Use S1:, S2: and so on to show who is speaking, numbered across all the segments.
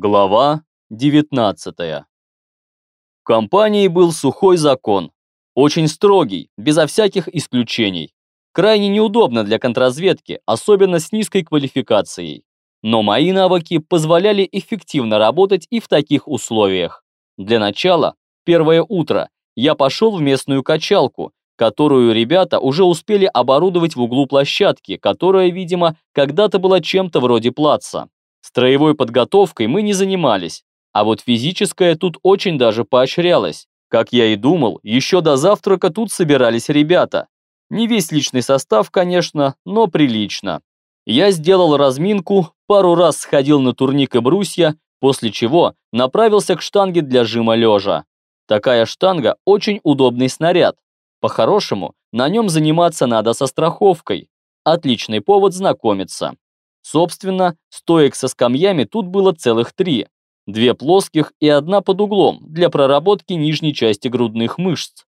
S1: Глава 19 В компании был сухой закон, очень строгий, безо всяких исключений. Крайне неудобно для контрразведки, особенно с низкой квалификацией. Но мои навыки позволяли эффективно работать и в таких условиях. Для начала, первое утро, я пошел в местную качалку, которую ребята уже успели оборудовать в углу площадки, которая, видимо, когда-то была чем-то вроде плаца. Строевой подготовкой мы не занимались, а вот физическая тут очень даже поощрялась. Как я и думал, еще до завтрака тут собирались ребята. Не весь личный состав, конечно, но прилично. Я сделал разминку, пару раз сходил на турник и брусья, после чего направился к штанге для жима лежа. Такая штанга очень удобный снаряд. По-хорошему, на нем заниматься надо со страховкой. Отличный повод знакомиться. Собственно, стоек со скамьями тут было целых три. Две плоских и одна под углом для проработки нижней части грудных мышц.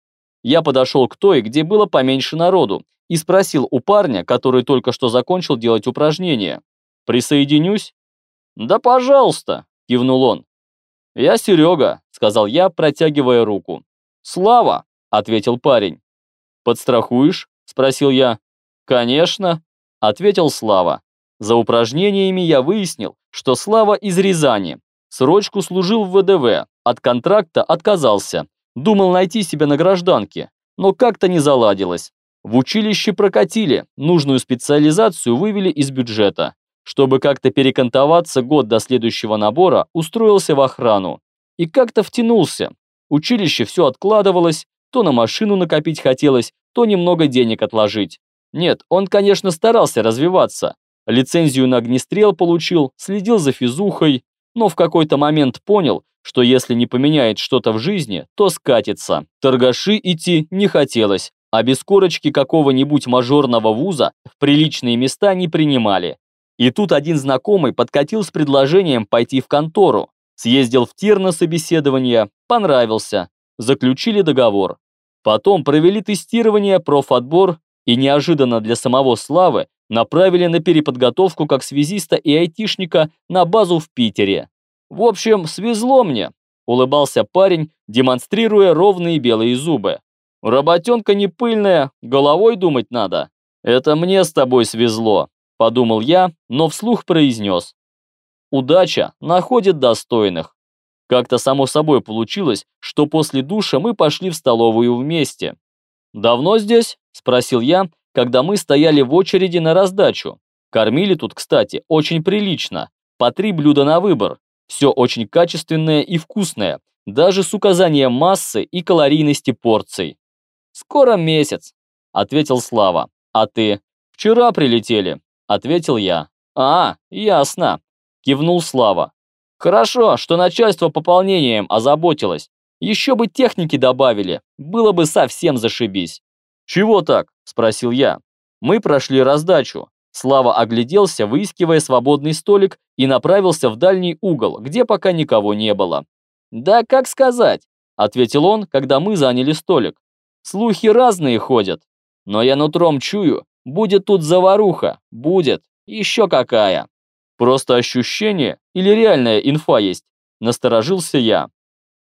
S1: Я подошел к той, где было поменьше народу, и спросил у парня, который только что закончил делать упражнения. «Присоединюсь?» «Да пожалуйста», – кивнул он. «Я Серега», – сказал я, протягивая руку. «Слава», – ответил парень. «Подстрахуешь?» – спросил я. «Конечно», – ответил Слава. За упражнениями я выяснил, что Слава из Рязани. Срочку служил в ВДВ, от контракта отказался. Думал найти себя на гражданке, но как-то не заладилось. В училище прокатили, нужную специализацию вывели из бюджета. Чтобы как-то перекантоваться год до следующего набора, устроился в охрану. И как-то втянулся. Училище все откладывалось, то на машину накопить хотелось, то немного денег отложить. Нет, он, конечно, старался развиваться, Лицензию на огнестрел получил, следил за физухой, но в какой-то момент понял, что если не поменяет что-то в жизни, то скатится. Торгаши идти не хотелось, а без корочки какого-нибудь мажорного вуза в приличные места не принимали. И тут один знакомый подкатил с предложением пойти в контору. Съездил в тир на собеседование, понравился, заключили договор. Потом провели тестирование, профотбор и неожиданно для самого Славы направили на переподготовку как связиста и айтишника на базу в Питере. В общем, свезло мне, улыбался парень, демонстрируя ровные белые зубы. Работенка не пыльная, головой думать надо. Это мне с тобой свезло, подумал я, но вслух произнес. Удача находит достойных. Как-то само собой получилось, что после душа мы пошли в столовую вместе. «Давно здесь?» – спросил я, когда мы стояли в очереди на раздачу. Кормили тут, кстати, очень прилично. По три блюда на выбор. Все очень качественное и вкусное, даже с указанием массы и калорийности порций. «Скоро месяц», — ответил Слава. «А ты?» «Вчера прилетели», — ответил я. «А, ясно», — кивнул Слава. «Хорошо, что начальство пополнением озаботилось. Еще бы техники добавили, было бы совсем зашибись». «Чего так?» – спросил я. Мы прошли раздачу. Слава огляделся, выискивая свободный столик, и направился в дальний угол, где пока никого не было. «Да как сказать?» – ответил он, когда мы заняли столик. «Слухи разные ходят, но я нутром чую, будет тут заваруха, будет, еще какая». «Просто ощущение или реальная инфа есть?» – насторожился я.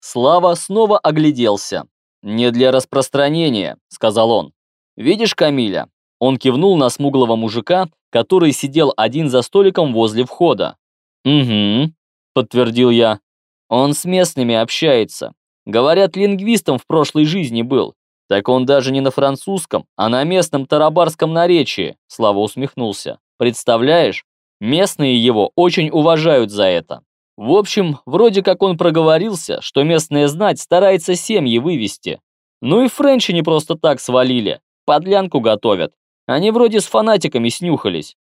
S1: Слава снова огляделся. «Не для распространения», — сказал он. «Видишь Камиля?» Он кивнул на смуглого мужика, который сидел один за столиком возле входа. «Угу», — подтвердил я. «Он с местными общается. Говорят, лингвистом в прошлой жизни был. Так он даже не на французском, а на местном тарабарском наречии», — Слава усмехнулся. «Представляешь? Местные его очень уважают за это». В общем, вроде как он проговорился, что местная знать старается семьи вывести. Ну и френчи не просто так свалили, подлянку готовят. Они вроде с фанатиками снюхались.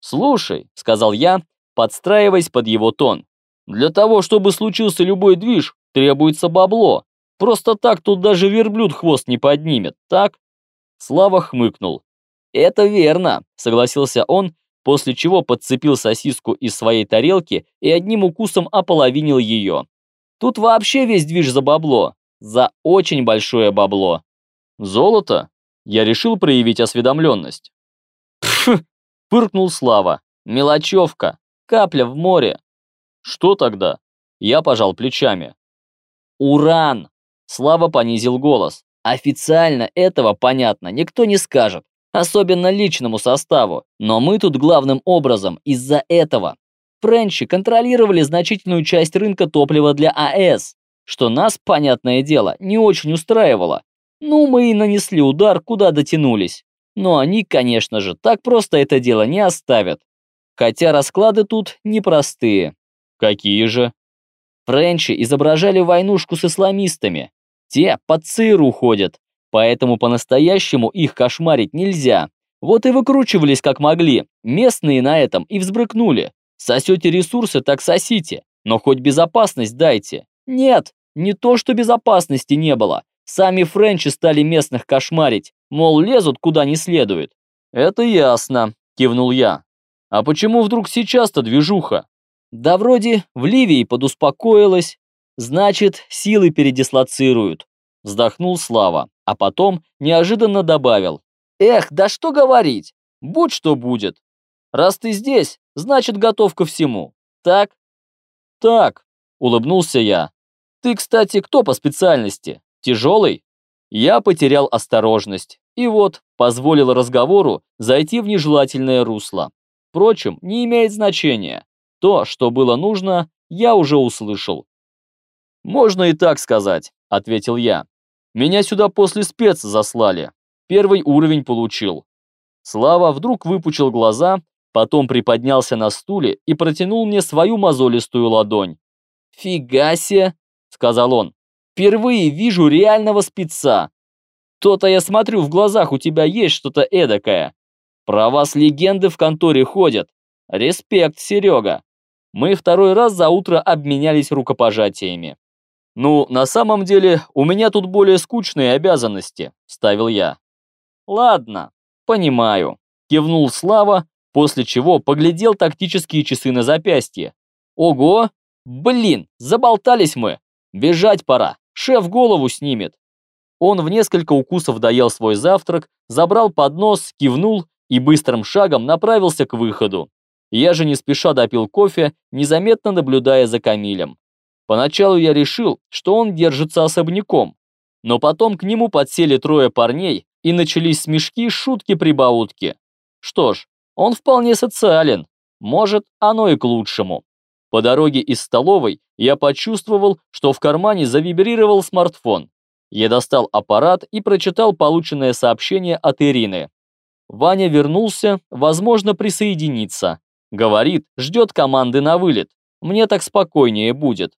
S1: «Слушай», — сказал я, подстраиваясь под его тон, «для того, чтобы случился любой движ, требуется бабло. Просто так тут даже верблюд хвост не поднимет, так?» Слава хмыкнул. «Это верно», — согласился он после чего подцепил сосиску из своей тарелки и одним укусом ополовинил ее. Тут вообще весь движ за бабло. За очень большое бабло. Золото? Я решил проявить осведомленность. Пф, фыркнул Слава. Мелочевка. Капля в море. Что тогда? Я пожал плечами. Уран! Слава понизил голос. Официально этого, понятно, никто не скажет, особенно личному составу, но мы тут главным образом из-за этого. Френчи контролировали значительную часть рынка топлива для АЭС, что нас, понятное дело, не очень устраивало. Ну, мы и нанесли удар, куда дотянулись. Но они, конечно же, так просто это дело не оставят. Хотя расклады тут непростые. Какие же? Френчи изображали войнушку с исламистами. Те под ЦРУ ходят, поэтому по-настоящему их кошмарить нельзя. Вот и выкручивались как могли, местные на этом и взбрыкнули. Сосете ресурсы, так сосите, но хоть безопасность дайте. Нет, не то что безопасности не было. Сами френчи стали местных кошмарить, мол, лезут куда не следует. «Это ясно», – кивнул я. «А почему вдруг сейчас-то движуха?» «Да вроде в Ливии подуспокоилась. Значит, силы передислоцируют», – вздохнул Слава, а потом неожиданно добавил. «Эх, да что говорить, будь что будет. Раз ты здесь, значит, готов ко всему. Так?» «Так», – улыбнулся я. «Ты, кстати, кто по специальности? Тяжелый?» Я потерял осторожность и вот позволил разговору зайти в нежелательное русло. Впрочем, не имеет значения. То, что было нужно, я уже услышал. «Можно и так сказать», — ответил я. «Меня сюда после спец заслали. Первый уровень получил». Слава вдруг выпучил глаза, потом приподнялся на стуле и протянул мне свою мозолистую ладонь. «Фига себе!» — сказал он. «Впервые вижу реального спеца. То-то я смотрю, в глазах у тебя есть что-то эдакое. Про вас легенды в конторе ходят. Респект, Серега. Мы второй раз за утро обменялись рукопожатиями. «Ну, на самом деле, у меня тут более скучные обязанности», – ставил я. «Ладно, понимаю», – кивнул Слава, после чего поглядел тактические часы на запястье. «Ого! Блин, заболтались мы! Бежать пора, шеф голову снимет!» Он в несколько укусов доел свой завтрак, забрал поднос, кивнул и быстрым шагом направился к выходу. Я же не спеша допил кофе, незаметно наблюдая за Камилем. Поначалу я решил, что он держится особняком, но потом к нему подсели трое парней и начались смешки, шутки, прибаутки. Что ж, он вполне социален, может, оно и к лучшему. По дороге из столовой я почувствовал, что в кармане завибрировал смартфон. Я достал аппарат и прочитал полученное сообщение от Ирины. Ваня вернулся, возможно, присоединиться. Говорит, ждет команды на вылет. Мне так спокойнее будет.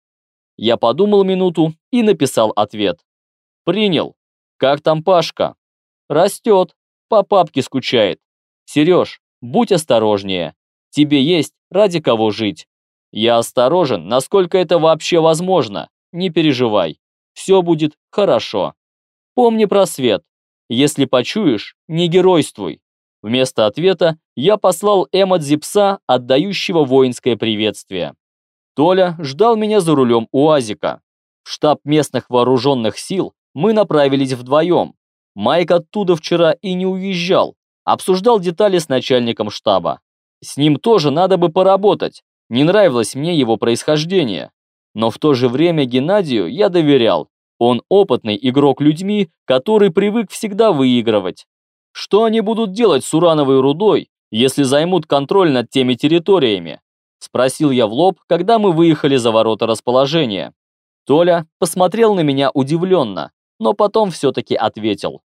S1: Я подумал минуту и написал ответ. Принял. Как там Пашка? Растет. По папке скучает. Сереж, будь осторожнее. Тебе есть ради кого жить. Я осторожен, насколько это вообще возможно. Не переживай все будет хорошо. Помни про свет. Если почуешь, не геройствуй. Вместо ответа я послал эмодзи пса, отдающего воинское приветствие. Толя ждал меня за рулем УАЗика. В штаб местных вооруженных сил мы направились вдвоем. Майк оттуда вчера и не уезжал. Обсуждал детали с начальником штаба. С ним тоже надо бы поработать. Не нравилось мне его происхождение. Но в то же время Геннадию я доверял. Он опытный игрок людьми, который привык всегда выигрывать. Что они будут делать с урановой рудой, если займут контроль над теми территориями? Спросил я в лоб, когда мы выехали за ворота расположения. Толя посмотрел на меня удивленно, но потом все-таки ответил.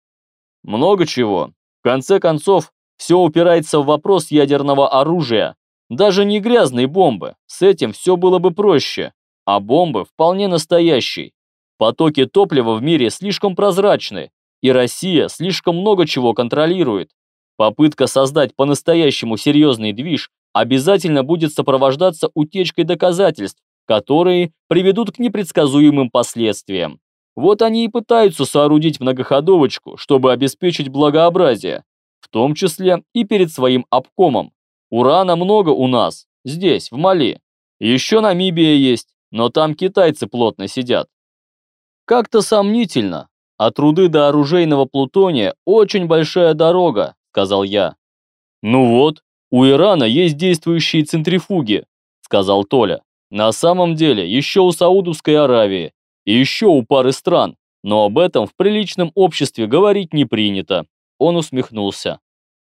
S1: Много чего. В конце концов, все упирается в вопрос ядерного оружия. Даже не грязные бомбы, с этим все было бы проще а бомбы вполне настоящие. Потоки топлива в мире слишком прозрачны, и Россия слишком много чего контролирует. Попытка создать по-настоящему серьезный движ обязательно будет сопровождаться утечкой доказательств, которые приведут к непредсказуемым последствиям. Вот они и пытаются соорудить многоходовочку, чтобы обеспечить благообразие, в том числе и перед своим обкомом. Урана много у нас, здесь, в Мали. Еще Намибия есть, но там китайцы плотно сидят. Как-то сомнительно. От руды до оружейного плутония очень большая дорога, сказал я. Ну вот, у Ирана есть действующие центрифуги, сказал Толя. На самом деле, еще у Саудовской Аравии и еще у пары стран, но об этом в приличном обществе говорить не принято. Он усмехнулся.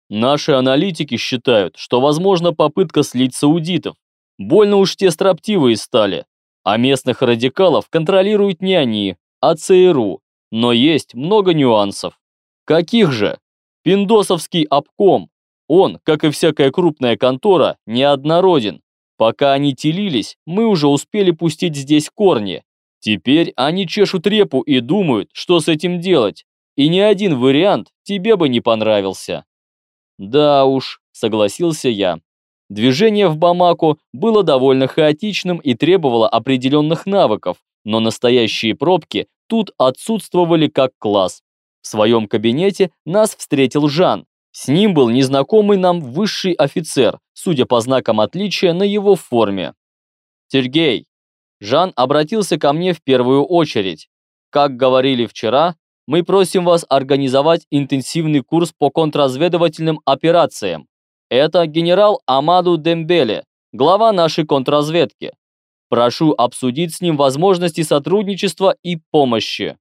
S1: Наши аналитики считают, что возможна попытка слить саудитов. Больно уж те строптивые стали. А местных радикалов контролируют не они, а ЦРУ. Но есть много нюансов. Каких же? Пиндосовский обком. Он, как и всякая крупная контора, неоднороден. Пока они телились, мы уже успели пустить здесь корни. Теперь они чешут репу и думают, что с этим делать. И ни один вариант тебе бы не понравился. Да уж, согласился я. Движение в Бамаку было довольно хаотичным и требовало определенных навыков, но настоящие пробки тут отсутствовали как класс. В своем кабинете нас встретил Жан. С ним был незнакомый нам высший офицер, судя по знакам отличия на его форме. «Сергей!» Жан обратился ко мне в первую очередь. «Как говорили вчера, мы просим вас организовать интенсивный курс по контрразведывательным операциям. Это генерал Амаду Дембеле, глава нашей контрразведки. Прошу обсудить с ним возможности сотрудничества и помощи.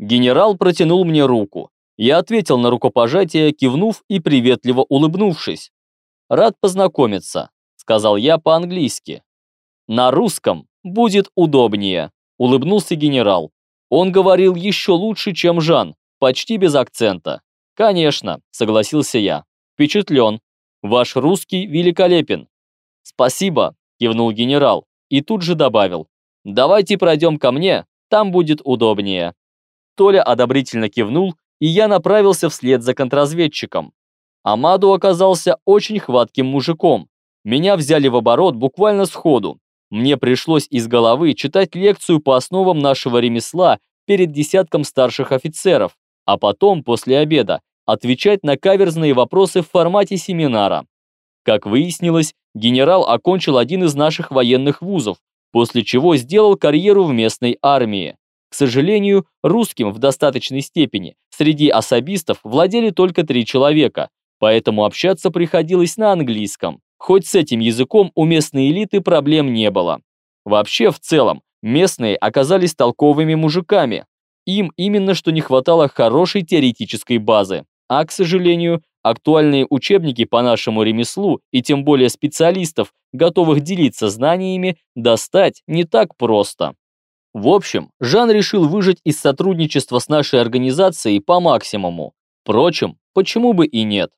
S1: Генерал протянул мне руку. Я ответил на рукопожатие, кивнув и приветливо улыбнувшись. «Рад познакомиться», — сказал я по-английски. «На русском будет удобнее», — улыбнулся генерал. Он говорил еще лучше, чем Жан, почти без акцента. «Конечно», — согласился я. «Впечатлен. Ваш русский великолепен». «Спасибо», — кивнул генерал и тут же добавил. «Давайте пройдем ко мне, там будет удобнее». Толя одобрительно кивнул, и я направился вслед за контрразведчиком. Амаду оказался очень хватким мужиком. Меня взяли в оборот буквально сходу. Мне пришлось из головы читать лекцию по основам нашего ремесла перед десятком старших офицеров, а потом, после обеда, отвечать на каверзные вопросы в формате семинара. Как выяснилось, генерал окончил один из наших военных вузов, после чего сделал карьеру в местной армии. Сожалению, русским в достаточной степени среди особистов владели только три человека, поэтому общаться приходилось на английском. Хоть с этим языком у местной элиты проблем не было. Вообще, в целом, местные оказались толковыми мужиками. Им именно что не хватало хорошей теоретической базы. А, к сожалению, Актуальные учебники по нашему ремеслу и тем более специалистов, готовых делиться знаниями, достать не так просто. В общем, Жан решил выжать из сотрудничества с нашей организацией по максимуму. Впрочем, почему бы и нет?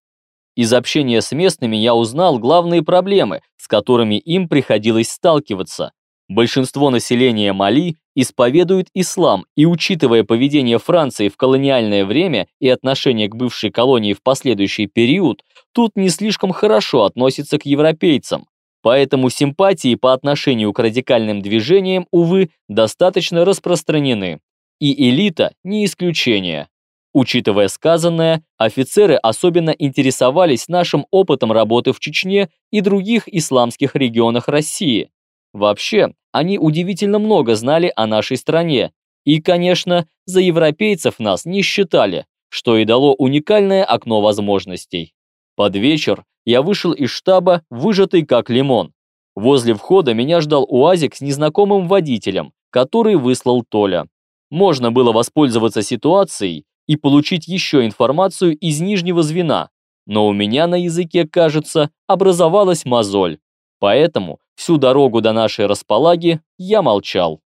S1: Из общения с местными я узнал главные проблемы, с которыми им приходилось сталкиваться. Большинство населения Мали исповедуют ислам, и учитывая поведение Франции в колониальное время и отношение к бывшей колонии в последующий период, тут не слишком хорошо относятся к европейцам. Поэтому симпатии по отношению к радикальным движениям, увы, достаточно распространены. И элита не исключение. Учитывая сказанное, офицеры особенно интересовались нашим опытом работы в Чечне и других исламских регионах России. Вообще, они удивительно много знали о нашей стране. И, конечно, за европейцев нас не считали, что и дало уникальное окно возможностей. Под вечер я вышел из штаба, выжатый как лимон. Возле входа меня ждал УАЗик с незнакомым водителем, который выслал Толя. Можно было воспользоваться ситуацией и получить еще информацию из нижнего звена, но у меня на языке, кажется, образовалась мозоль. Поэтому Всю дорогу до нашей располаги я молчал.